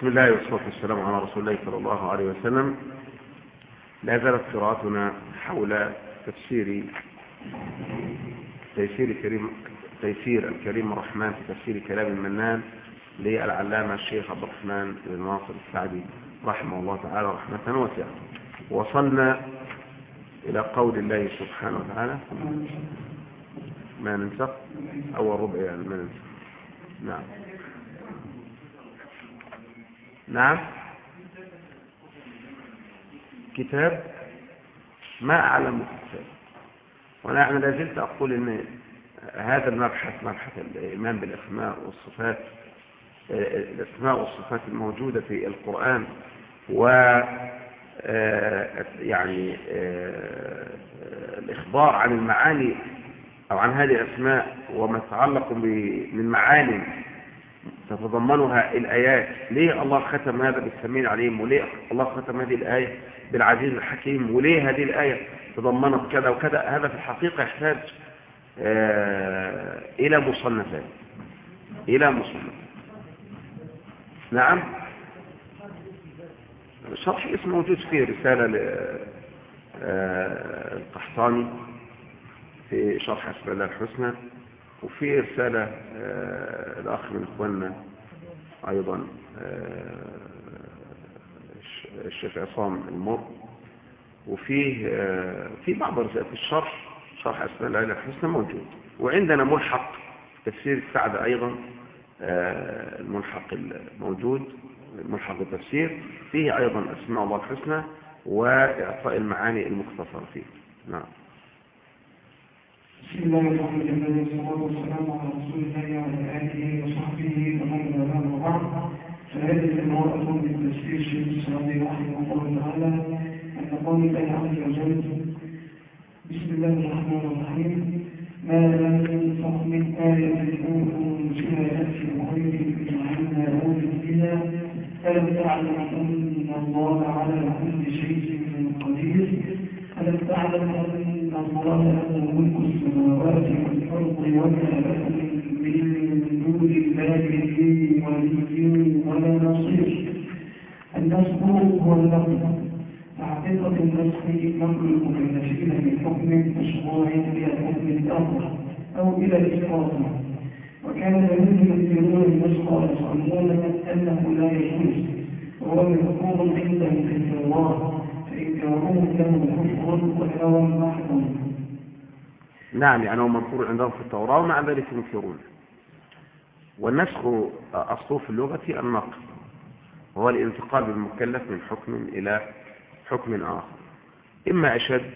بسم الله والصلاة والسلام على رسول الله صلى الله عليه وسلم. لا زالت قراءتنا حول تفسير تيسير كريم تيسير الكريم الرحمن في تفسير كلام المنان للعلامة الشيخ عبد الرحمن بن ناصر السعدي رحمه الله تعالى رحمة واسعة. وصلنا إلى قول الله سبحانه وتعالى. ما ننسخ؟ أول ربع يعني ما ننسخ. نعم. نعم. كتاب ما أعلم الكتاب وأنا لا زلت أقول أن هذا المبحث مبحث الإيمان بالأسماء والصفات الأسماء والصفات الموجودة في القرآن و يعني الإخبار عن المعاني أو عن هذه الأسماء وما يتعلق من معاني تتضمنها الآيات. ليه الله ختم هذا بالسمين العليم وليه الله ختم هذه الآية بالعزيز الحكيم؟ وليه هذه الآية تضمنت كذا وكذا؟ هذا في الحقيقة يحتاج إلى مصنفات إلى مصنفات نعم؟ شرح الاسم موجود فيه رسالة للقحطاني في شرح أسماء الله الحسنى. وفي رسالة الأخ من إخواننا أيضا الشيخ عصام المر. وفيه في بعض الرسائل في الشرح شرح أسماء الله الحسنى موجود. وعندنا ملحق تفسير السعد أيضا الملحق الموجود ملحق التفسير. فيه أيضا أسماء الله الحسنى وإعطاء المعاني المختصرة فيه. نعم. بسم الله الرحمن الرحيم ما لم ينفق من آية أنزل يأتي بغير جعلنا له بها ألم تعلم أن الله على كل شيء قدير؟ ألم تعلم أن الله له ملك السماوات والأرض وما لكم من دون الله من ولي ولا نصير النصر هو اللفظ حقيقة النسخ نقل المكلفين من حكم مشروع إلى حكم الأمر أو إلى الإسقاط وكان الذين ينكرون النسخ يزعمون أنه لا يجوز وهو مذكور عندهم في التوراة نعم يعني هو منصور عندهم في التوراة ومع ذلك ينكرون. والنسخ أصله في اللغة النقل وهو الانتقال بالمكلف من حكم إلى حكم آخر. إما أشد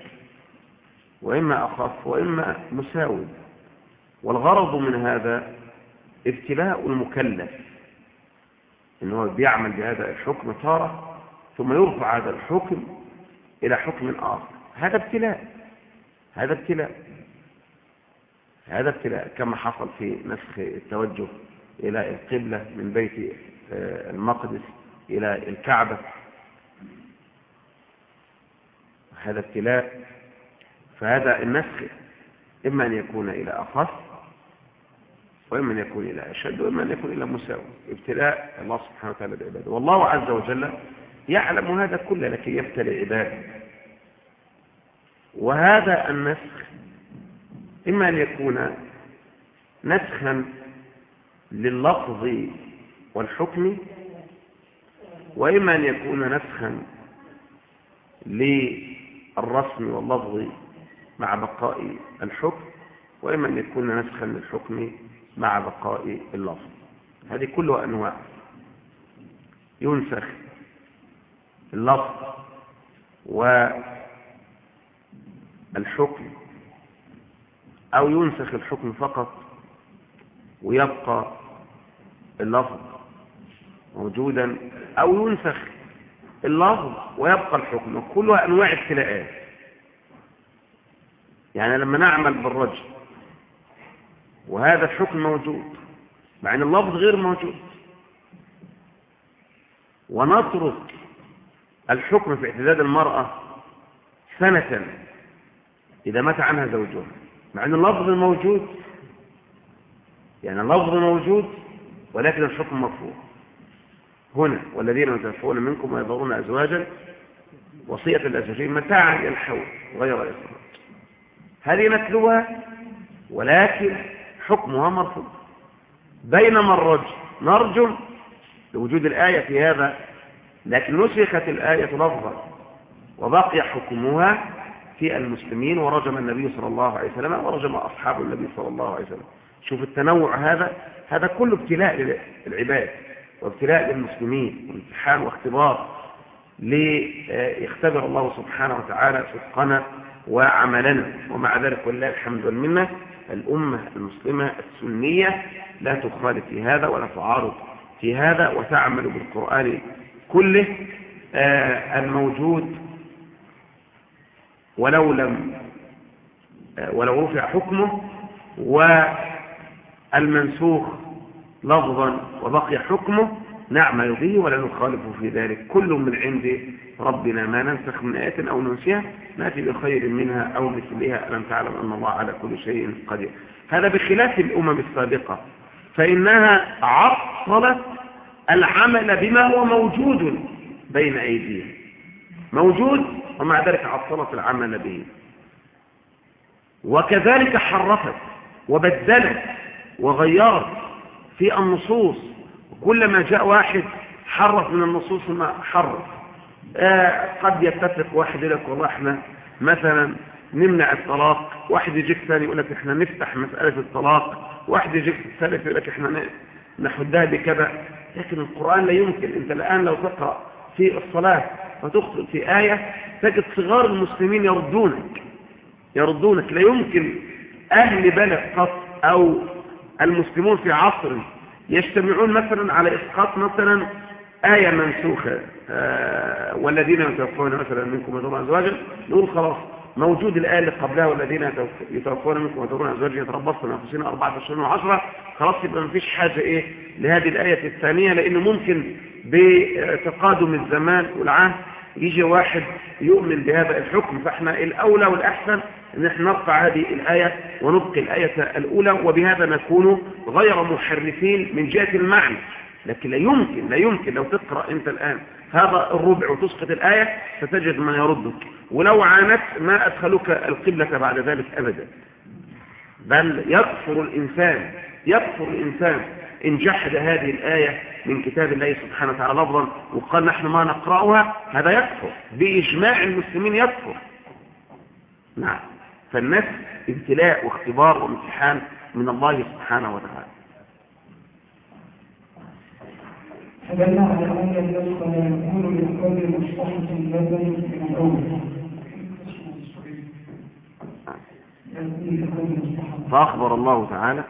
وإما أخف وإما مساوي. والغرض من هذا ابتلاء المكلف إنه بيعمل بهذا الحكم تارة ثم يرفع هذا الحكم إلى حكم آخر. هذا ابتلاء. هذا ابتلاء. هذا ابتلاء كما حصل في نسخ التوجه إلى القبلة من بيت المقدس إلى الكعبة. هذا ابتلاء. فهذا النسخ إما أن يكون إلى أخف وإما أن يكون إلى أشد وإما أن يكون إلى مساوي. ابتلاء الله سبحانه وتعالى بعباده. والله عز وجل يعلم هذا كله لكن يبتلي عباده. وهذا النسخ إما أن يكون نسخا لللفظ والحكم وإما أن يكون نسخا للرسم واللفظ مع بقاء الحكم وإما أن يكون نسخا للحكم مع بقاء اللفظ. هذه كلها أنواع. ينسخ اللفظ والحكم أو ينسخ الحكم فقط ويبقى اللفظ موجودا أو ينسخ اللفظ ويبقى الحكم كلها أنواع ابتلاءات يعني لما نعمل بالرجل وهذا الحكم موجود مع أن اللفظ غير موجود ونترك الحكم في اعتداد المرأة سنة إذا مات عنها زوجها مع أن اللفظ موجود يعني اللفظ موجود ولكن الحكم مرفوع هنا والذين يتوفون منكم ويذرون أزواجا وصية الأزواجين متاعا إلى الحول غير إخراج هذه نتلوها ولكن حكمها مرفوض. بينما الرجل نرجم لوجود الآية في هذا لكن نسخت الآية لفظا وبقي حكمها في المسلمين ورجم النبي صلى الله عليه وسلم ورجم أصحاب النبي صلى الله عليه وسلم. شوف التنوع هذا هذا كله ابتلاء للعباد وابتلاء للمسلمين وامتحان واختبار ليختبر الله سبحانه وتعالى صدقنا وعملنا. ومع ذلك ولله الحمد والمنة الأمة المسلمة السنية لا تخالف في هذا ولا تعارض في هذا وتعمل بالقرآن كله آه، الموجود ولو لم آه، ولو رفع حكمه والمنسوخ لفظا وبقي حكمه نعمل به ولا نخالف في ذلك. كل من عند ربنا ما ننسخ من آية أو ننسيها نأتي بخير منها أو مثلها. ألم تعلم أن الله على كل شيء قدير؟ هذا بخلاف الأمم السابقة فإنها عطلت العمل بما هو موجود بين أيديهم. موجود ومع ذلك عطلت العمل به. وكذلك حرفت وبدلت وغيرت في النصوص. كلما جاء واحد حرف من النصوص ما حرف. آه قد يتفق واحد يقول لك والله إحنا مثلا نمنع الطلاق واحد يجيك ثاني يقول لك إحنا نفتح مسألة الطلاق واحد يجيك ثالث يقول لك إحنا نحدها بكذا. لكن القرآن لا يمكن. أنت الآن لو تقرأ في الصلاة فتخطئ في آية تجد صغار المسلمين يردونك. يردونك. لا يمكن أهل بلد قط أو المسلمون في عصر يجتمعون مثلا على إسقاط مثلا آية منسوخة. آه والذين يتوفون مثلا منكم ويذرون أزواجا نقول خلاص. موجود الآية اللي قبلها والذين يتوفون منكم ويذرون أزواجا يتربصن أنفسهم أربعة أشهر وعشرة. خلاص يبقى ما فيش حاجة إيه لهذه الآية الثانية لأنه ممكن بتقادم الزمان والعهد يجي واحد يؤمن بهذا الحكم. فإحنا الأولى والأحسن إن إحنا نرفع هذه الآية ونبقي الآية الأولى وبهذا نكون غير محرفين من جهة المعنى. لكن لا يمكن لا يمكن. لو تقرأ أنت الآن هذا الربع وتسقط الآية ستجد ما يردك. ولو عانت ما أدخلك القبلة بعد ذلك أبدا. بل يكفر الإنسان يكفر الإنسان إن جحد هذه الآية من كتاب الله سبحانه وتعالى لفظا وقال نحن ما نقرأها هذا يكفر. بإجماع المسلمين يكفر. نعم. فالناس ابتلاء واختبار وامتحان من الله سبحانه وتعالى. فدل على أن النسخ لا يكون لكل مصلحة بدل من الأول. فأخبر الله تعالى.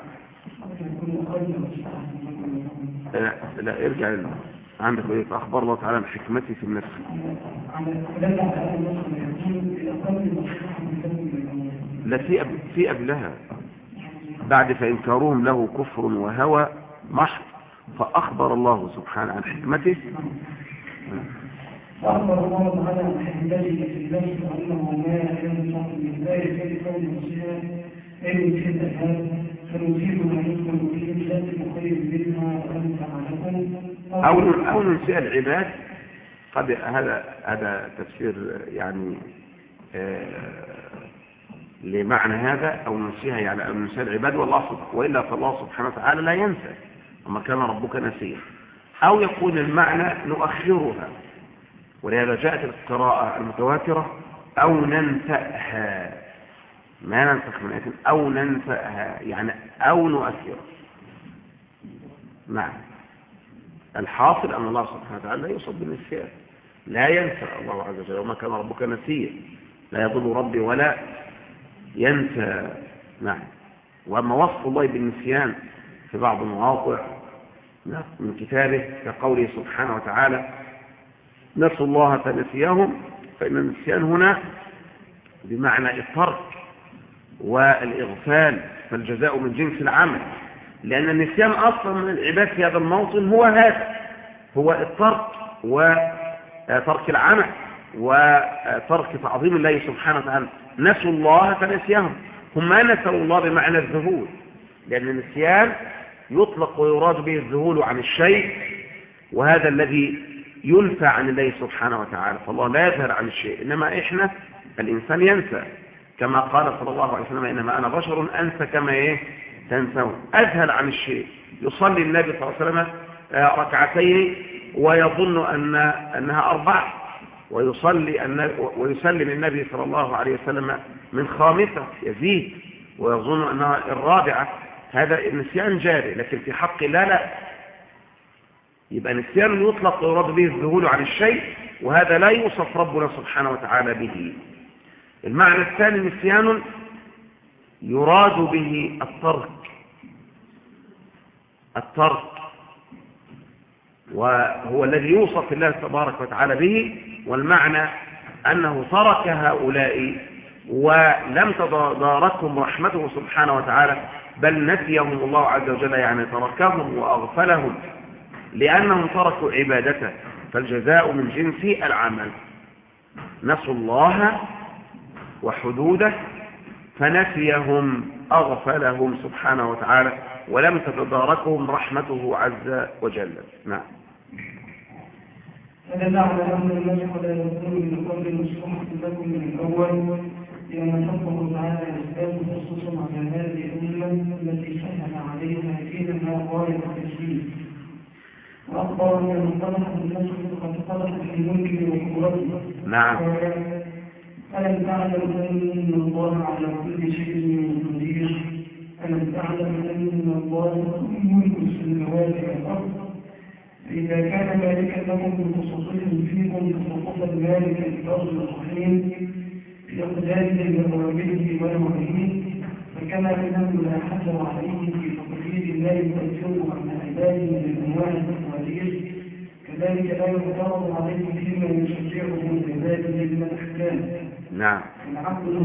لا, لا ارجع عندك إيه؟ فأخبر الله تعالى بحكمته في النسخ لا في أب... في قبلها بعد فإنكارهم له كفر وهوى محض. فأخبر الله سبحانه عن حكمته. فأخبر الله تعالى عن حكمته في النفس وأنه ما من لا يكاد كون مسيحا أي هذا فنزيد ما يدخل في ذات خير منها وأنفع لكم أو أو ننسى العباد. قد هذا هذا تفسير يعني آه لمعنى هذا أو ننسيها يعني أو ننسى العباد والله سبحانه وإلا فالله سبحانه وتعالى لا ينسى. وما كان ربك نسيا أو يكون المعنى نؤخرها. ولهذا جاءت القراءة المتواترة أو ننسأها ما ننسخ من آية أو ننسأها يعني أو نؤخرها. نعم. الحاصل أن الله سبحانه وتعالى لا يصب بالنسيان. لا ينسى الله عز وجل. وما كان ربك نسيا لا يضل ربي ولا ينسى نعم. وأما وصف الله بالنسيان في بعض المواقع من كتابه كقوله سبحانه وتعالى نسوا الله فنسيهم فإن النسيان هنا بمعنى الترك والإغفال فالجزاء من جنس العمل لأن النسيان أصلا من العباد في هذا الموطن هو هذا هو الترك وترك العمل وترك تعظيم الله سبحانه وتعالى. نسوا الله فنسيهم هم ما نسوا الله بمعنى الذهول لأن النسيان يطلق ويراد به الذهول عن الشيء وهذا الذي ينفى عن الله سبحانه وتعالى فالله لا يظهر عن الشيء إنما إحنا الإنسان ينسى. كما قال صلى الله عليه وسلم إنما أنا بشر أنسى كما إيه؟ تنسون. أذهل عن الشيء. يصلي النبي صلى الله عليه وسلم آه، ركعتين ويظن أن أنها أربع ويصلي ويسلم النبي صلى الله عليه وسلم من خامسة يزيد ويظن أنها الرابعة. هذا النسيان جاري لكن في حق لا لا. يبقى نسيان يطلق ويراد به الذهول عن الشيء وهذا لا يوصف ربنا سبحانه وتعالى به. المعنى الثاني نسيان يراد به الترك. الترك وهو الذي يوصف الله تبارك وتعالى به والمعنى أنه ترك هؤلاء ولم تداركهم رحمته سبحانه وتعالى بل نسيهم الله عز وجل يعني تركهم وأغفلهم لأنهم تركوا عبادته. فالجزاء من جنس العمل. نسوا الله وحدوده فنسيهم أغفلهم سبحانه وتعالى ولم تتداركهم رحمته عز وجل. نعم. فدل أن المسح لا يكون من قبل المصلحة لكم من الأول. لأن حكمه تعالى يزداد خصوصا على هذه الأمة التي سهل عليها دينها غاية التسليم وأخبر أن من قدح بالنسخ قد قدح في ملكه وقوته. نعم. ألم تعلم أن الله على كل شيء قدير؟ ألم تعلم أن الله ملك السماوات والأرض؟ إذا كان ذلك لكم بخصوصهم فيكم تصرف ذلك الفرض الرحيم. ونوعه فكما عليه في تقدير عن عباده من أنواع التقاليد كذلك لا عليه فيما يشجعه من عباده من الأحكام. نعم. العقل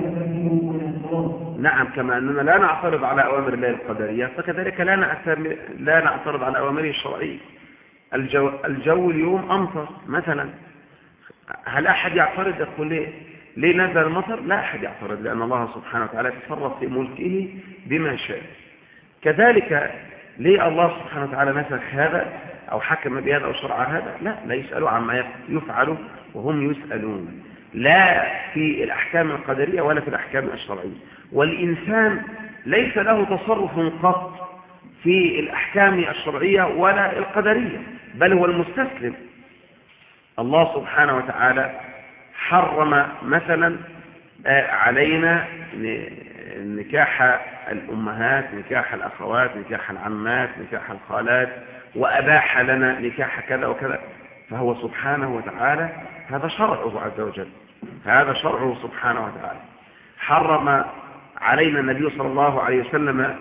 فهمه ولا اعتراض نعم كما أننا لا نعترض على أوامر الله القدرية فكذلك لا نعترض, لا نعترض على أوامره الشرعية. الجو, الجو اليوم أمطر مثلا. هل أحد يعترض؟ يقول ليه؟ ليه نزل المطر؟ لا أحد يعترض لأن الله سبحانه وتعالى تصرف في ملكه بما شاء. كذلك ليه الله سبحانه وتعالى نسخ هذا أو حكم بهذا أو شرع هذا؟ لا لا يسألوا عما يفعل وهم يسألون. لا في الأحكام القدرية ولا في الأحكام الشرعية. والإنسان ليس له تصرف قط في الأحكام الشرعية ولا القدرية. بل هو المستسلم. الله سبحانه وتعالى حرم مثلا آه، علينا نكاح الأمهات نكاح الأخوات نكاح العمات نكاح الخالات وأباح لنا نكاح كذا وكذا. فهو سبحانه وتعالى هذا شرعه عز وجل. هذا شرعه سبحانه وتعالى. حرم علينا النبي صلى الله عليه وسلم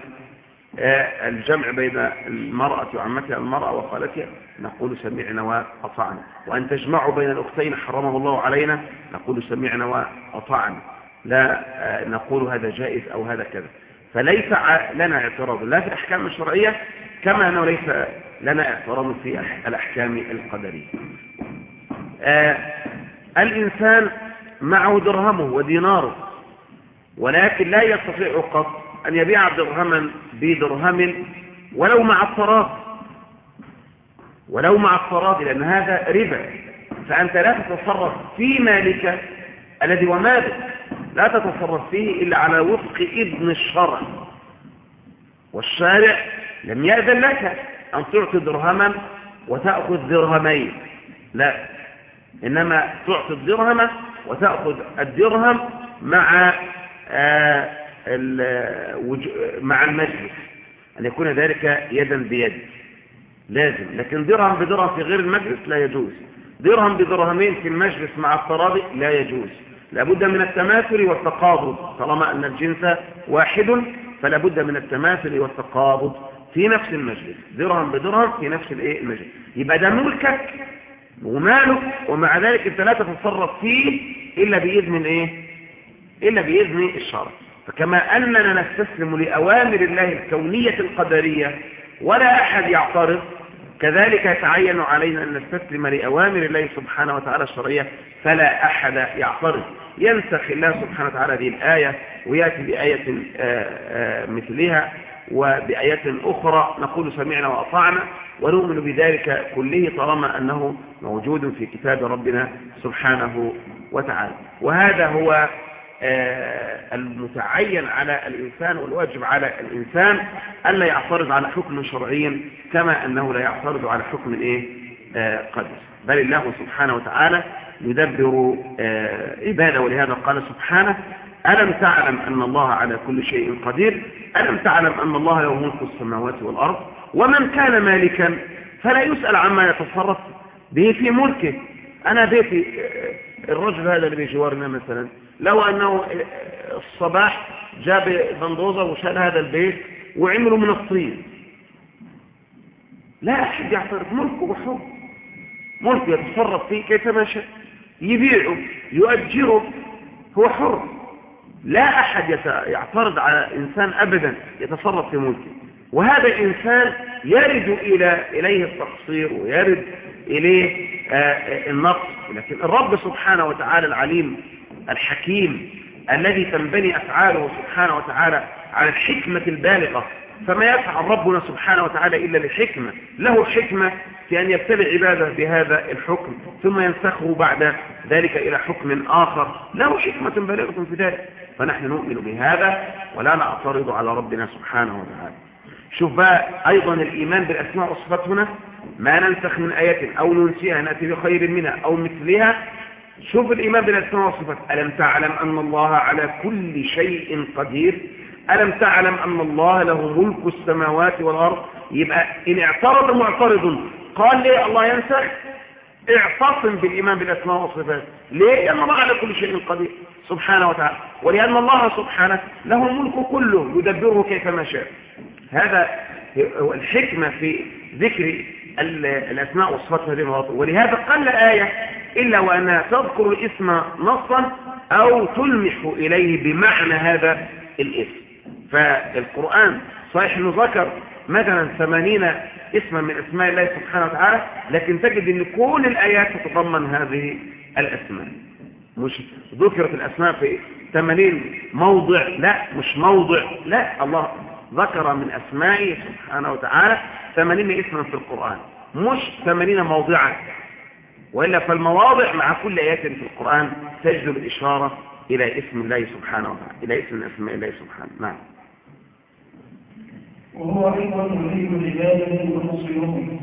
الجمع بين المرأة وعمتها المرأة وخالتها نقول سمعنا وأطعنا. وأن تجمعوا بين الأختين حرمه الله علينا نقول سمعنا وأطعنا. لا آه، نقول هذا جائز أو هذا كذا. فليس لنا اعتراض. لا في الأحكام الشرعية كما أنه ليس لنا اعتراض في الأحكام القدرية. آه الإنسان معه درهمه وديناره ولكن لا يستطيع قط أن يبيع درهما بدرهم ولو مع الطراد ولو مع الطراد لأن هذا ربا. فأنت لا تتصرف في مالك الذي ومالك لا تتصرف فيه إلا على وفق إذن الشرع. والشارع لم يأذن لك أن تعطي درهما وتأخذ درهمين. لا إنما تعطي الدرهم وتأخذ الدرهم مع آه، مع المجلس. أن يكون ذلك يدا بيد. لازم. لكن درهم بدرهم في غير المجلس لا يجوز. درهم بدرهمين في المجلس مع التراضي لا يجوز. لابد من التماثل والتقابض. طالما أن الجنس واحد فلا بد من التماثل والتقابض في نفس المجلس. درهم بدرهم في نفس الإيه؟ المجلس. يبقى ده ملكك ومالك ومع ذلك أنت لا تتصرف فيه إلا بإذن الإيه؟ إلا بإذن الشرع. فكما أننا نستسلم لأوامر الله الكونية القدرية ولا أحد يعترض كذلك يتعين علينا أن نستسلم لأوامر الله سبحانه وتعالى الشرعية فلا أحد يعترض. ينسخ الله سبحانه وتعالى هذه الآية ويأتي بآية مثلها وبآيات أخرى نقول سمعنا وأطعنا ونؤمن بذلك كله طالما أنه موجود في كتاب ربنا سبحانه وتعالى. وهذا هو المتعين على الإنسان والواجب على الإنسان ألا يعترض على حكم شرعي كما أنه لا يعترض على حكم إيه؟ قدر. بل الله سبحانه وتعالى يدبر عباده. ولهذا قال سبحانه ألم تعلم أن الله على كل شيء قدير؟ ألم تعلم أن الله له ملك السماوات والأرض ومن كان مالكا؟ فلا يسأل عما يتصرف به في ملكه. أنا بيتي الرجل هذا اللي بيجوارنا مثلا لو أنه الصباح جاب بندوزة وشال هذا البيت وعمله من الطين لا أحد يعترف ملكه حر ملكه يتصرف فيه كيفما شاء. يبيعه يؤجره هو حر. لا أحد يعترض على إنسان أبدا يتصرف في ملكه. وهذا الإنسان يرد إلى إليه التقصير ويرد إليه النقص. لكن الرب سبحانه وتعالى العليم الحكيم الذي تنبني أفعاله سبحانه وتعالى على الحكمة البالغة. فما يفعل ربنا سبحانه وتعالى إلا لحكمة له حكمة في أن يبتلع عباده بهذا الحكم ثم ينسخه بعد ذلك إلى حكم آخر. له حكمة بالغة في ذلك. فنحن نؤمن بهذا ولا نعترض على ربنا سبحانه وتعالى. شوف بقى أيضا الإيمان بالأسماء والصفات هنا. ما ننسخ من آية أو ننسيها نأتي بخير منها أو مثلها. شوف الإيمان بالأسماء والصفات ألم تعلم أن الله على كل شيء قدير؟ ألم تعلم أن الله له ملك السماوات والأرض؟ يبقى إن اعترض معترض. قال ليه الله ينسخ؟ اعتصم بالإيمان بالأسماء والصفات ليه؟ لأن الله على كل شيء قدير. سبحانه وتعالى. ولأن الله سبحانه له الملك كله يدبره كيفما شاء. هذا الحكمة في ذكر الأسماء والصفات هذه المواطن. ولهذا قل آية إلا وأنها تذكر الاسم نصا أو تلمح إليه بمعنى هذا الاسم. فالقرآن صحيح أنه ذكر مثلا ثمانين اسما من أسماء الله سبحانه وتعالى لكن تجد أن كل الآيات تتضمن هذه الأسماء. مش ذكرت الأسماء في ثمانين موضع لا مش موضع لا الله ذكر من أسمائه سبحانه وتعالى ثمانين اسما في القرآن. مش ثمانين موضعا. وإلا فالمواضع مع كل آيات في القرآن تجذب الإشارة إلى اسم الله سبحانه وتعالى إلى اسم من أسماء الله سبحانه. نعم. وهو أيضا يريد العبادة ونصرهم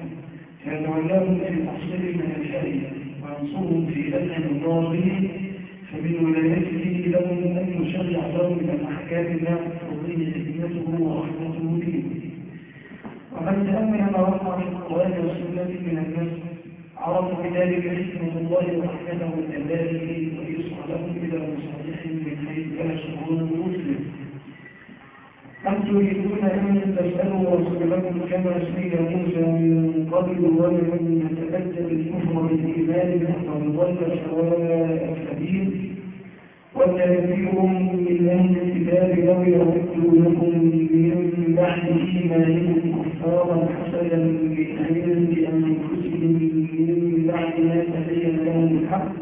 فيتولاهم في تحصيل من الحرية وينصرهم في أدنى مضاره فمن ولايته لهم أن يشرع لهم من الأحكام ما تقضيه حكمته ورحمته به ومن تأمل ما وقع في القرآن والسنة من الناس عرفوا بذلك حكمة الله ورحمته وكذلك ويسعى لهم إلى مصالحهم من حيث لا يشعرون المسلم أم تريدون أن تسألوا رسولكم كما سئل موسى من قبل ولم يتأدب الكفر بالإيمان فقد ضل سواء السبيل؟ وكثير من أهل الكتاب لو يردونكم من بعد إيمانكم كفارا حسدا من عند من بعد ما تبين لهم الحق.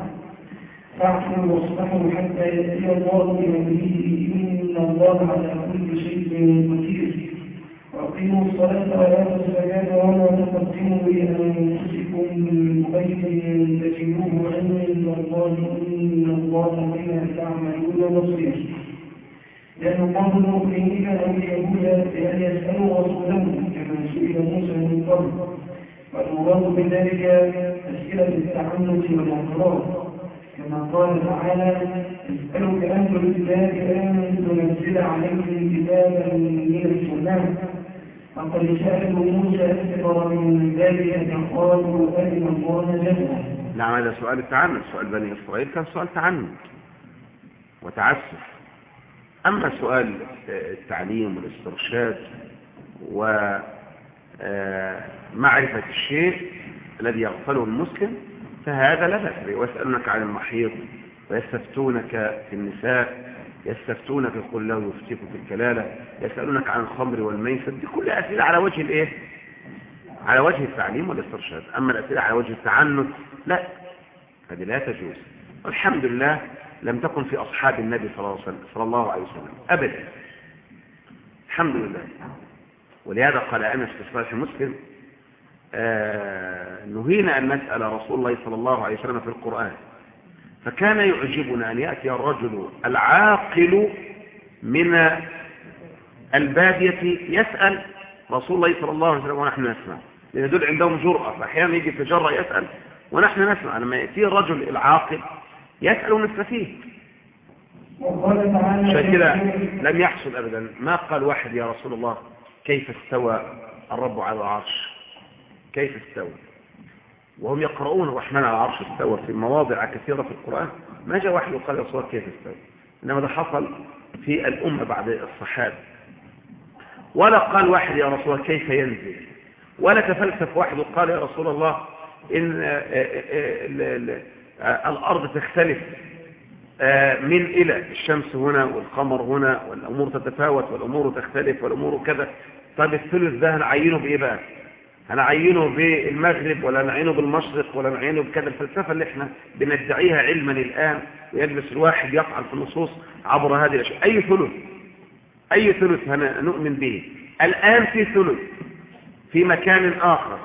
فاعفوا واصلحوا حتى يأتي الله بأمره إن الله على كل شيء قدير. وأقيموا الصلاة وآتوا الزكاة وما تقدموا لأنفسكم من خير تجدوه عند الله إن الله بما تعملون بصير. لأن الله المؤمنين أن اليهود بأن يسألوا رسولهم كما سئل موسى من قبل. والمراد بذلك أسئلة التعنت والاعتراض كما قال تعالى أسألك أهل الكتاب أن تنزل عليهم كتابا من السماء. فقد سألوا موسى أكثر من ذلك فقالوا أرنا الله جهلا نعم هذا سؤال التعنت سؤال بني إسرائيل كان سؤال تعنت وتعسف. أما سؤال التعليم والاسترشاد ومعرفة الشيء الذي يغفله المسلم فهذا لا بأس ويسألونك عن المحيط ويستفتونك في النساء يستفتونك قل الله يفتيك في الكلالة يسألونك عن الخمر والميسر. دي كل أسئلة على وجه الإيه؟ على وجه التعليم والاسترشاد. أما الأسئلة على وجه التعنت لا هذه لا تجوز. والحمد لله لم تكن في أصحاب النبي صلى الله عليه وسلم, أبدا. الحمد لله. ولهذا قال أنس في صحيح مسلم آه نهينا أن نسأل رسول الله صلى الله عليه وسلم في القرآن. فكان يعجبنا أن يأتي الرجل العاقل من البادية يسأل رسول الله صلى الله عليه وسلم ونحن نسمع. لأن دول عندهم جرأة. فأحيانا يجي تجرأ يسأل ونحن نسمع لما يأتي الرجل العاقل يسأل ونستفيد عشان كده لم يحصل أبدا. ما قال واحد يا رسول الله كيف استوى الرب على العرش؟ كيف استوى؟ وهم يقرؤون الرحمن على العرش استوى في مواضع كثيرة في القرآن. ما جاء واحد وقال يا رسول الله كيف استوى؟ إنما ده حصل في الأمة بعد الصحابة. ولا قال واحد يا رسول الله كيف ينزل؟ ولا تفلسف واحد وقال يا رسول الله إن الأرض تختلف من إلى الشمس هنا والقمر هنا والأمور تتفاوت والأمور تختلف والأمور كذا. طب الثلث ده هنعينه بإيه بقى؟ هنعينه بالمغرب ولا نعينه بالمشرق ولا نعينه بكذا؟ الفلسفة اللي إحنا بندعيها علما الآن ويجلس الواحد يفعل في النصوص عبر هذه الأشياء. أي ثلث؟ أي ثلث هنؤمن به؟ الآن في ثلث في مكان آخر.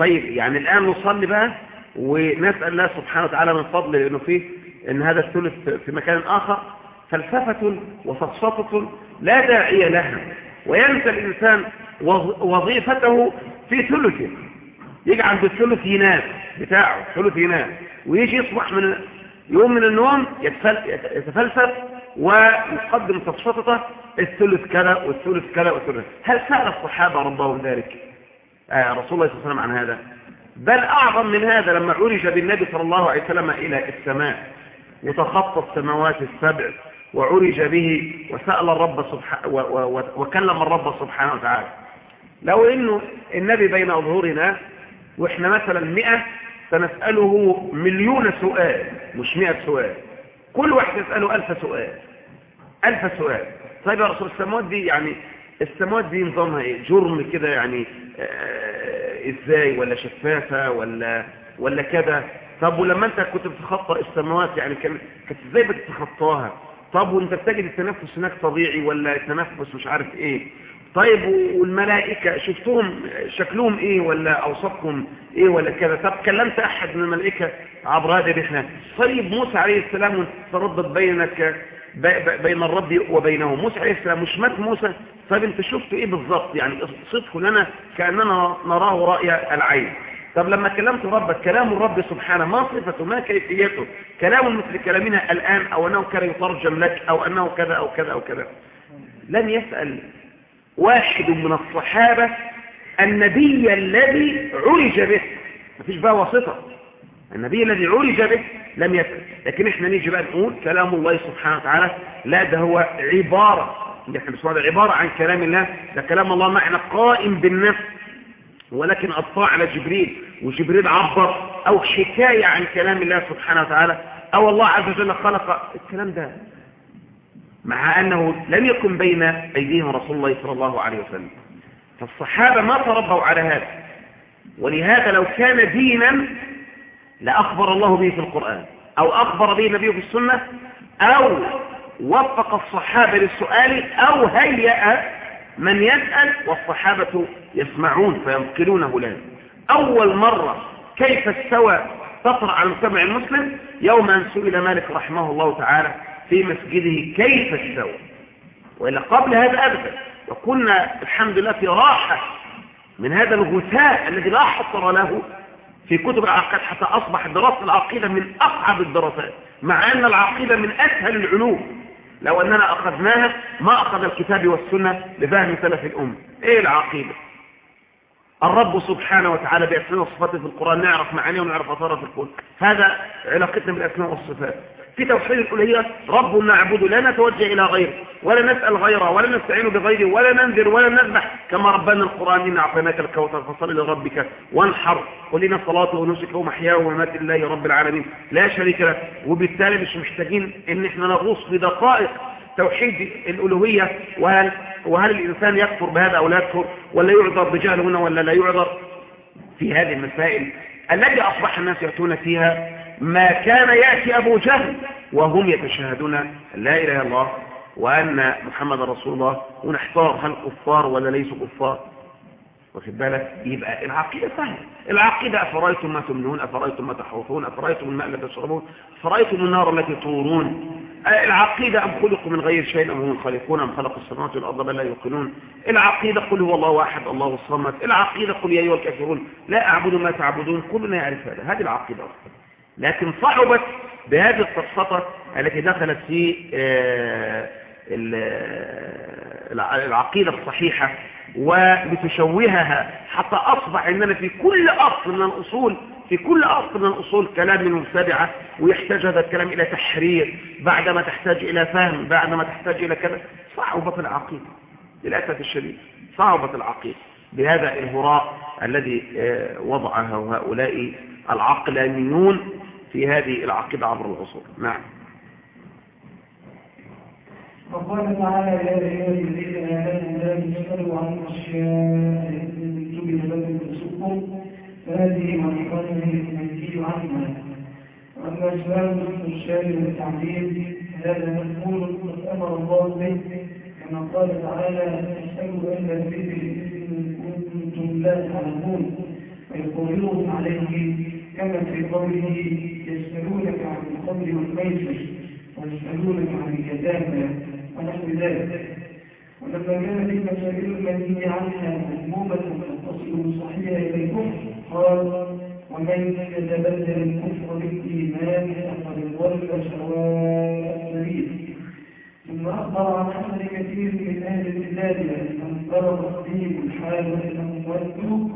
طيب يعني الآن نصلي بقى ونسأل الله سبحانه وتعالى من فضله لأنه فيه أن هذا الثلث في مكان آخر فلسفة وفلسفة لا داعي لها وينسى الإنسان وظيفته في ثلثه. يجي عند الثلث ينام بتاعه ثلث ينام ويجي يصبح من يوم من النوم يتفلسف ويقدم فلسفته الثلث كذا والثلث كذا والثلث. هل سأل الصحابة ربهم ذلك؟ رسول الله صلى الله عليه وسلم عن هذا. بل أعظم من هذا لما عرج بالنبي صلى الله عليه وسلم إلى السماء وتخطى السماوات السبع وعرج به وسأل الرب سبحانه وكلم الرب سبحانه وتعالى. لو انه النبي بين أظهرنا وإحنا مثلا مئة سنسأله مليون سؤال مش مئة سؤال. كل واحد يسأله ألف سؤال. ألف سؤال. طيب يا رسول السماوات دي يعني السماوات دي نظامها إيه؟ جرم كده يعني آه إزاي؟ ولا شفافة؟ ولا ولا كده؟ طب ولما أنت كنت بتخطى السماوات يعني كانت إزاي بتتخطاها؟ طب وأنت بتجد التنفس هناك طبيعي ولا التنفس مش عارف إيه؟ طيب والملائكة شفتهم شكلهم إيه ولا أوصافهم إيه ولا كذا طب كلمت أحد من الملائكة عبر هذا الرحلة؟ طيب موسى عليه السلام تردد بينك بين الرب وبينه. موسى عليه السلام مش مات موسى. طيب انت شفت إيه بالظبط؟ يعني صفه لنا كأننا نراه رأي العين. طب لما كلمت ربك كلام الرب سبحانه ما صفته ما كيفيته؟ كلام مثل كلامنا الآن أو أنه كان يترجم لك أو أنه كذا أو كذا أو كذا. لم يسأل واحد من الصحابة النبي الذي عرج به. مفيش بقى واسطة. النبي الذي عرج به لم يسأل لكن إحنا نيجي بقى نقول كلام الله سبحانه وتعالى لا ده هو عبارة. إحنا بسمع عبارة عن كلام الله. ده كلام الله معنى قائم بالنفس. ولكن أطفى على جبريل وجبريل عبر أو حكاية عن كلام الله سبحانه وتعالى أو الله عز وجل خلق. الكلام ده مع أنه لم يكن بين أيديهم رسول الله صلى الله عليه وسلم. فالصحابة ما تربوا على هذا. ولهذا لو كان دينا لأخبر الله به في القرآن أو أخبر به النبي في السنة أو وفق الصحابة للسؤال أو هيأ من يسأل والصحابة يسمعون فينقلونه له أول مرة كيف استوى تطرع على المجتمع المسلم؟ يوم أن سئل مالك رحمه الله تعالى في مسجده كيف استوى؟ وإلا قبل هذا أبدا. وكنا الحمد لله في راحة من هذا الغثاء الذي لا حصر له في كتب العقيدة حتى أصبح دراسة العقيدة من أصعب الدراسات مع أن العقيدة من أسهل العلوم. لو أننا أخذناها ما أخذ الكتاب والسنة لفهم سلف الأمة. إيه العقيدة؟ الرب سبحانه وتعالى بأسماء وصفاته في القرآن نعرف معانيه ونعرف أثاره في الكون هذا علاقتنا بالأسماء والصفات. في توحيد الألوهية رب نعبد لا نتوجه إلى غيره ولا نسأل غيره ولا نستعين بغيره ولا ننذر ولا نذبح. كما ربنا القرآن إن أعطيناك الكوثر فصل لربك وانحر. ولنا صلاة ونسك ومحياه وممات الله رب العالمين. لا شريك له. وبالتالي مش محتاجين إن إحنا نغوص في دقائق توحيد الألوهية وهل, وهل الإنسان يكفر بهذا أو لا يكفر؟ ولا يعذر بجهل هنا ولا لا يعذر؟ في هذه المسائل التي أصبح الناس يأتون فيها ما كان يأتي أبو جهل وهم يتشهدون لا إله إلا الله وأن محمد رسول الله ونحتار هل كفار ولا ليسوا كفار. واخد بالك؟ يبقى العقيدة سهلة. العقيدة أفرأيتم ما تمنون أفرأيتم ما تحوثون أفرأيتم الماء الذي تشربون أفرأيتم النار التي تورون. العقيدة أم خلقوا من غير شيء أم هم الخالقون أم خلقوا السماوات والأرض بل لا يوقنون. العقيدة قل هو الله واحد الله الصمد. العقيدة قل يا أيها الكافرون لا أعبد ما تعبدون. كلنا يعرف هذا. هذه العقيدة. لكن صعبت بهذه السفسطة التي دخلت في العقيدة الصحيحة ولتشوهها حتى أصبح عندنا في كل أصل من الأصول في كل أصل من الأصول كلام من مبتدعة ويحتاج هذا الكلام إلى تحرير بعدما تحتاج إلى فهم بعدما تحتاج إلى كذا. صعبت العقيدة للأسف الشديد صعبت العقيدة. بهذا الهراء الذي وضعه هؤلاء العقلانيون في هذه العقيدة عبر العصور. نعم. وقال تعالى يا أيها الذين آمنوا لا تسألوا عن أشياء تبن لكم فهذه هذا مفهوم قد أمر الله به. كما قال تعالى اسألوا أهل الذكر إن كنتم لا تعلمون. ويقولون عليه كما في قوله يسألونك عن الخمر والميسر ويسألونك عن اليتامى ونحو ذلك. ولما كانت المسائل المنهي عنها مذمومة تتصل بالصحيح إلى الكفر. قال ومن يتبدل الكفر بالإيمان فقد ضل سواء السبيل ثم أخبر عن حسن كثير من أهل البلاد أنهم ضربت بهم الحال أنهم ردوا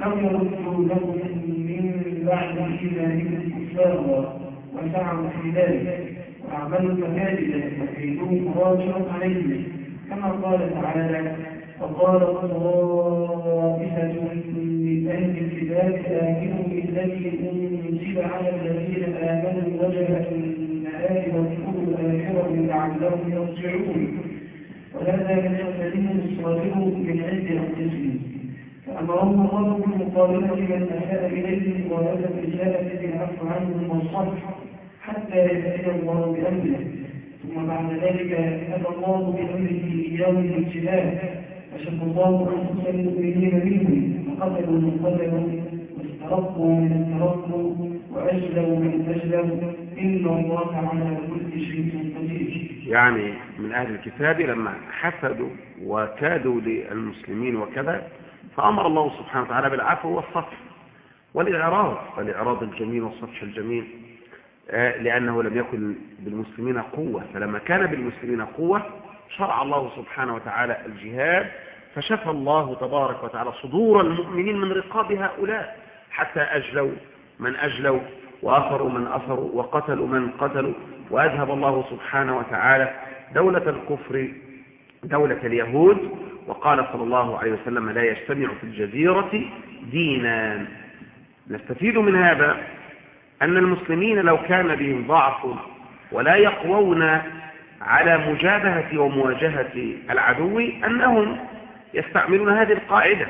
لم يردوا لهم من بعد إيمانهم كفارا وسعوا في ذلك وأعملوا المجالس وكيدهم راجع عليهم؟ كما قال تعالى وقال طائفة من أهل الكتاب آمنوا بالذي أنزل على الذين آمنوا وجه النهار واذكروا الآخرة لعلهم يرجعون. وهذا من يقتدم الصادق من عند أنفسهم فأمرهم الله بالمقابلة من أساء إليهم وهذا الرسالة بالعفو عنهم والصفح حتى يأتي الله بأمره. ثم بعد ذلك أتى الله بأمره إياه الابتلاء فشف الله أنفس المؤمنين منهم فقتلوا من قتلوا واسترقوا من استرقوا وأجلوا من أجلوا. إن الله على كل شيء قدير. يعني من أهل الكتاب لما حسدوا وكادوا للمسلمين وكذا فأمر الله سبحانه وتعالى بالعفو والصفح والإعراض الإعراض الجميل والصفح الجميل لأنه لم يكن بالمسلمين قوة فلما كان بالمسلمين قوة شرع الله سبحانه وتعالى الجهاد فشفى الله تبارك وتعالى صدور المؤمنين من رقاب هؤلاء حتى أجلوا من أجلوا وأثروا من أثروا وقتلوا من قتلوا وأذهب الله سبحانه وتعالى دولة الكفر دولة اليهود وقال صلى الله عليه وسلم لا يجتمع في الجزيرة دينان نستفيد من هذا أن المسلمين لو كان بهم ضعف ولا يقوون على مجابهة ومواجهة العدو أنهم يستعملون هذه القاعدة.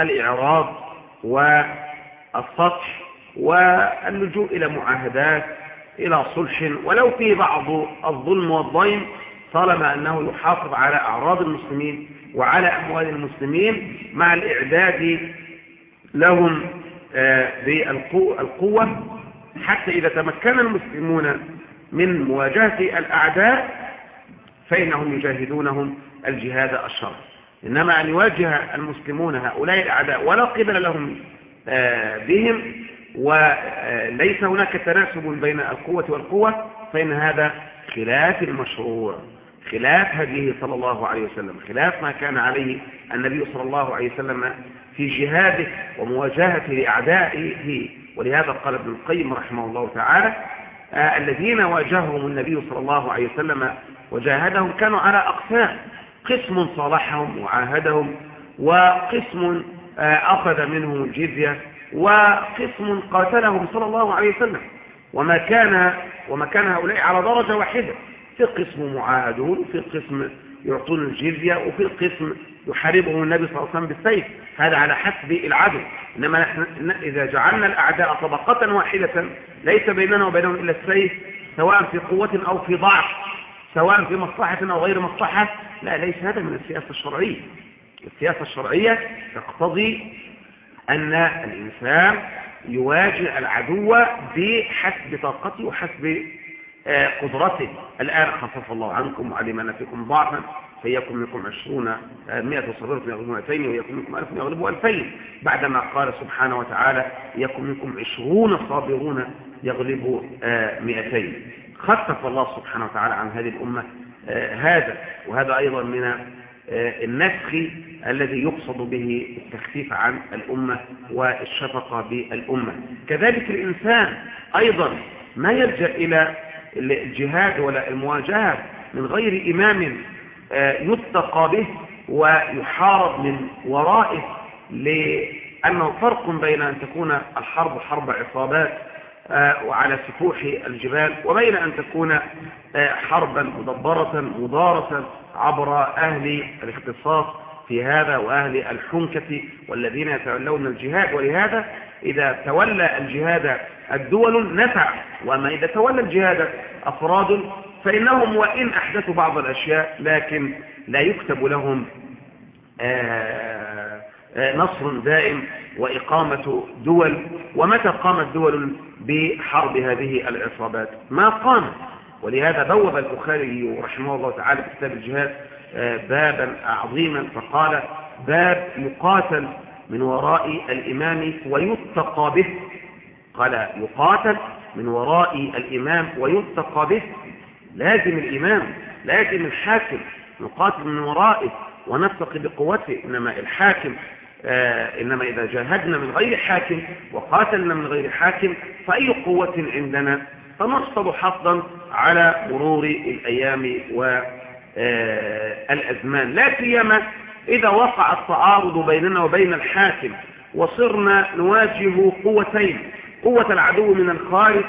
الإعراض والسطح واللجوء إلى معاهدات إلى صلح ولو في بعض الظلم والضيم طالما أنه يحافظ على أعراض المسلمين وعلى أموال المسلمين مع الإعداد لهم بالقوة حتى إذا تمكن المسلمون من مواجهة الأعداء فإنهم يجاهدونهم الجهاد الشرعي إنما أن يواجه المسلمون هؤلاء الأعداء ولا قبل لهم بهم وليس هناك تناسب بين القوة والقوة فإن هذا خلاف المشروع خلاف هديه صلى الله عليه وسلم خلاف ما كان عليه النبي صلى الله عليه وسلم في جهاده ومواجهته لأعدائه. ولهذا قال ابن القيم رحمه الله تعالى آه الذين واجههم النبي صلى الله عليه وسلم وجاهدهم كانوا على أقسام قسم صالحهم وعاهدهم وقسم آه أخذ منهم الجزية وقسم قاتلهم صلى الله عليه وسلم. وما كان وما كان هؤلاء على درجة واحدة. في قسم معاهدون في قسم يعطون الجزية وفي القسم يحاربهم النبي صلى الله عليه وسلم بالسيف. هذا على حسب العدل. إنما نحن إذا جعلنا الأعداء طبقة واحدة ليس بيننا وبينهم إلا السيف سواء في قوة أو في ضعف سواء في مصلحة أو غير مصلحة. لا ليس هذا من السياسة الشرعية. السياسة الشرعية تقتضي أن الإنسان يواجه العدو بحسب طاقته وحسب قدرته. الآن خفف الله عنكم وعلم أن فيكم ضعفا فيكن منكم عشرون آه، مئة صبرة يغلبون ألفين ويكن منكم ألف يغلبوا ألفين بعدما قال سبحانه وتعالى يكن منكم عشرون صابرون يغلبوا آه، مئتين. خفف الله سبحانه وتعالى عن هذه الأمة هذا. وهذا أيضا من النسخ الذي يقصد به التخفيف عن الأمة والشفقة بالأمة. كذلك الإنسان أيضا ما يلجأ إلى الجهاد ولا المواجهة من غير إمام آه، يتقى به ويحارب من ورائه لأنه فرق بين أن تكون الحرب حرب عصابات آه، وعلى سفوح الجبال وبين أن تكون آه، حربا مدبرة مدارة عبر أهل الاختصاص في هذا وأهل الحنكة والذين يتولون الجهاد. ولهذا إذا تولى الجهاد الدول نفع وأما إذا تولى الجهاد أفراد فإنهم وإن أحدثوا بعض الأشياء لكن لا يكتب لهم آه، آه، نصر دائم وإقامة دول. ومتى قامت دول بحرب هذه العصابات؟ ما قامت ولهذا بوب البخاري رحمه الله تعالى في كتاب الجهاد آه، بابا عظيما فقال باب يقاتل من وراء الإمام ويتقى به. قال يقاتل من وراء الإمام ويتقى به. لازم الإمام لازم الحاكم نقاتل من ورائه ونتقي بقوته إنما الحاكم آه إنما إذا جاهدنا من غير حاكم وقاتلنا من غير حاكم فأي قوة عندنا؟ فنصطب حظا على مرور الأيام والأزمان لا سيما إذا وقع التعارض بيننا وبين الحاكم وصرنا نواجه قوتين. قوة العدو من الخارج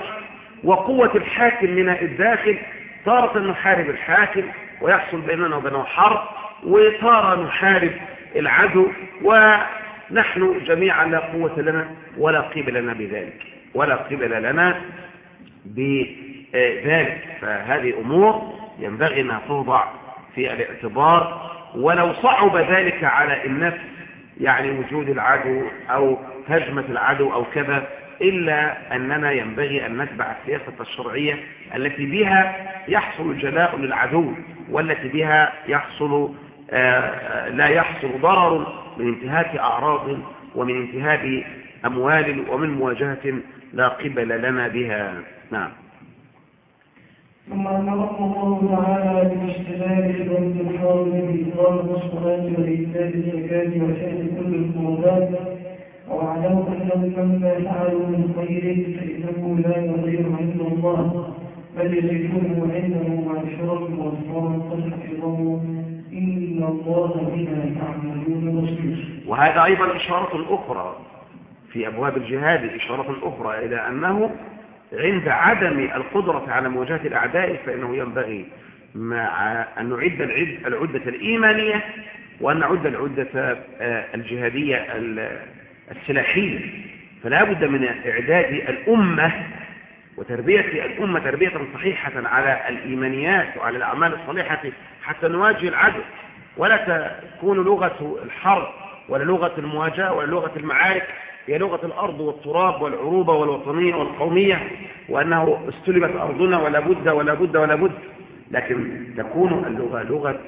وقوة الحاكم من الداخل تارة نحارب الحاكم ويحصل بيننا وبينه حرب وتارة نحارب العدو ونحن جميعا لا قوة لنا ولا قبل لنا بذلك ولا قبل لنا بذلك. فهذه أمور ينبغي أنها توضع في الاعتبار ولو صعب ذلك على النفس يعني وجود العدو أو هجمة العدو أو كذا إلا أننا ينبغي أن نتبع السياسة الشرعية التي بها يحصل الجلاء للعدو والتي بها يحصل آه، لا يحصل ضرر من انتهاك أعراض ومن انتهاك أموال ومن مواجهة لا قبل لنا بها. نعم. ثم أمركم الله تعالى بالاجتناب البيت الحرام بإقام الصلاة وإيتاء الزكاة وشأن كل القربات. واعلموا أنه مما يفعلوا من خير فإنه لا يضيع عند الله بل يجدونه عنده معشرة وأصحاب قد حفظه إن الله بما تعملون بصير. وهذا أيضا إشارة أخرى في أبواب الجهاد إشارة أخرى إلى أنه عند عدم القدرة على مواجهة الأعداء فإنه ينبغي مع أن نعد العدة الإيمانية وأن نعد العدة آه، الجهادية السلاحية فلا بد من إعداد الأمة وتربية الأمة تربية صحيحة على الإيمانيات وعلى الأعمال الصالحة حتى نواجه العدو. ولا تكون لغة الحرب ولا لغة المواجهة ولا لغة المعارك هي لغة الأرض والتراب والعروبة والوطنية والقومية وأنه استلمت أرضنا ولا بد ولا بد ولا بد. لكن تكون اللغة لغة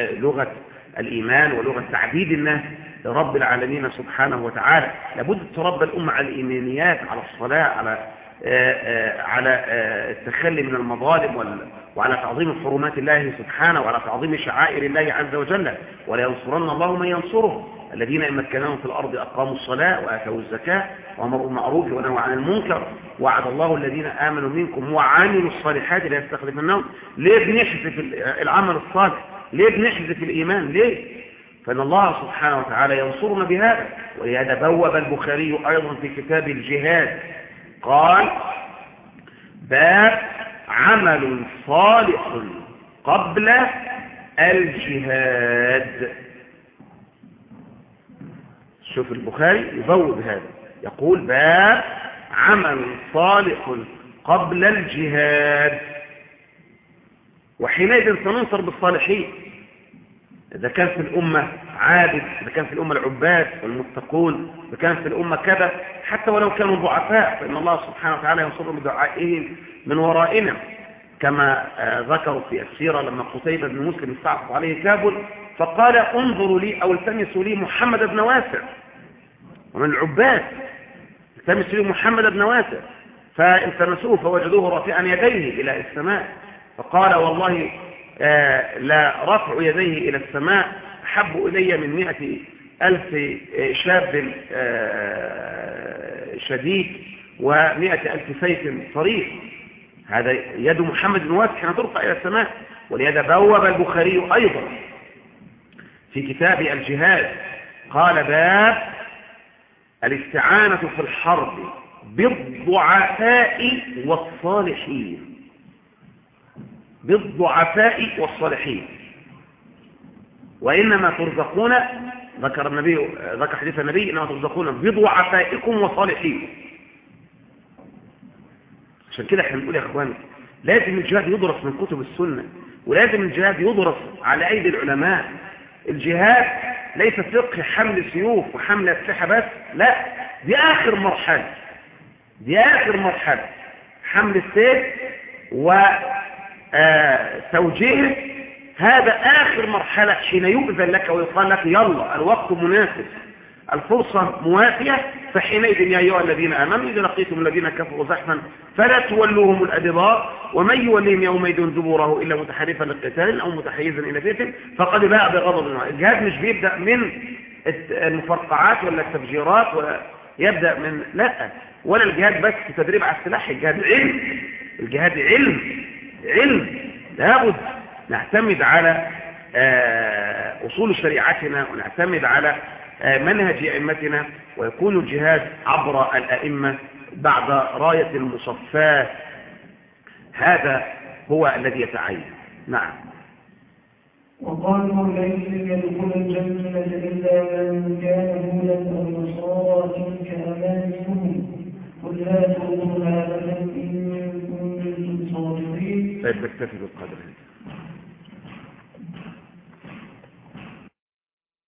لغة الإيمان ولغة تعبيد الناس لرب العالمين سبحانه وتعالى. لابد تربى الأمة على الإيمانيات على الصلاة على آه، آه، على آه، التخلي من المظالم وعلى تعظيم حرمات الله سبحانه وعلى تعظيم شعائر الله عز وجل. ولا ينصرن الله من ينصره. الذين إن مكناهم في الأرض أقاموا الصلاة وآتوا الزكاة وأمروا بالمعروف ونهوا عن المنكر. وعد الله الذين آمنوا منكم وعملوا الصالحات لا ليه بنحذف العمل الصالح؟ ليه بنحذف الإيمان؟ ليه؟ فإن الله سبحانه وتعالى ينصرنا بهذا ولهذا بوب البخاري أيضا في كتاب الجهاد. قال باب عمل صالح قبل الجهاد. شوف البخاري يبوب هذا يقول باب عمل صالح قبل الجهاد. وحينئذ سننصر بالصالحين. إذا كان في الأمة عابد إذا كان في الأمة العباد والمتقون إذا كان في الأمة كذا حتى ولو كانوا ضعفاء فإن الله سبحانه وتعالى ينصرهم بدعائهم من ورائنا كما ذكروا في السيرة لما قتيبة بن مسلم استعصف عليه كابل فقال انظروا لي أو التمسوا لي محمد بن واسع. ومن العباد التمسوا لي محمد بن واسع. فالتمسوه فوجدوه رافعا يديه إلى السماء. فقال والله آه لا رفع يديه إلى السماء أحب إلي من مئة ألف شاب آه شديد ومئة ألف سيف صريح. هذا يد محمد بن واسع حين ترفع إلى السماء ولهذا بوب البخاري أيضا. في كتاب الجهاد قال باب الاستعانة في الحرب بالضعفاء والصالحين. بالضعفاء والصالحين. وإنما ترزقون ذكر النبي ذكر حديث النبي إنما ترزقون بضعفائكم وصالحين. عشان كده إحنا بنقول يا إخواني لازم الجهاد يدرس من كتب السنة ولازم الجهاد يدرس على أيدي العلماء. الجهاد ليس فقه حمل سيوف وحمل أسلحة بس لا دي آخر مرحلة دي آخر مرحلة حمل السيف وتوجيهه هذا آخر مرحلة حين يؤذن لك ويقال لك يلا الوقت مناسب الفرصة موافية فحينئذ يا أيها الذين آمنوا إذا لقيتم الذين كفروا زحفا فلا تولوهم الأدبار ومن يوليهم يومئذ دبوره إلا متحرفا للقتال أو متحيزا إلى فئة فقد باء بغضب الجهاد مش بيبدأ من المفرقعات ولا التفجيرات ولا يبدأ من لا ولا الجهاد بس تدريب على السلاح الجهاد علم الجهاد علم. علم لابد نعتمد على أصول شريعتنا ونعتمد على منهج أئمتنا ويكون الجهاد عبر الأئمة بعد راية المصفاة هذا هو الذي يتعين. نعم. وقالوا لن يدخل الجنة إلا من كان هودا أو نصارى تلك أمانيهم قل لا تقولوا هذا إن كنتم صادقين طيب نكتفي بالقدر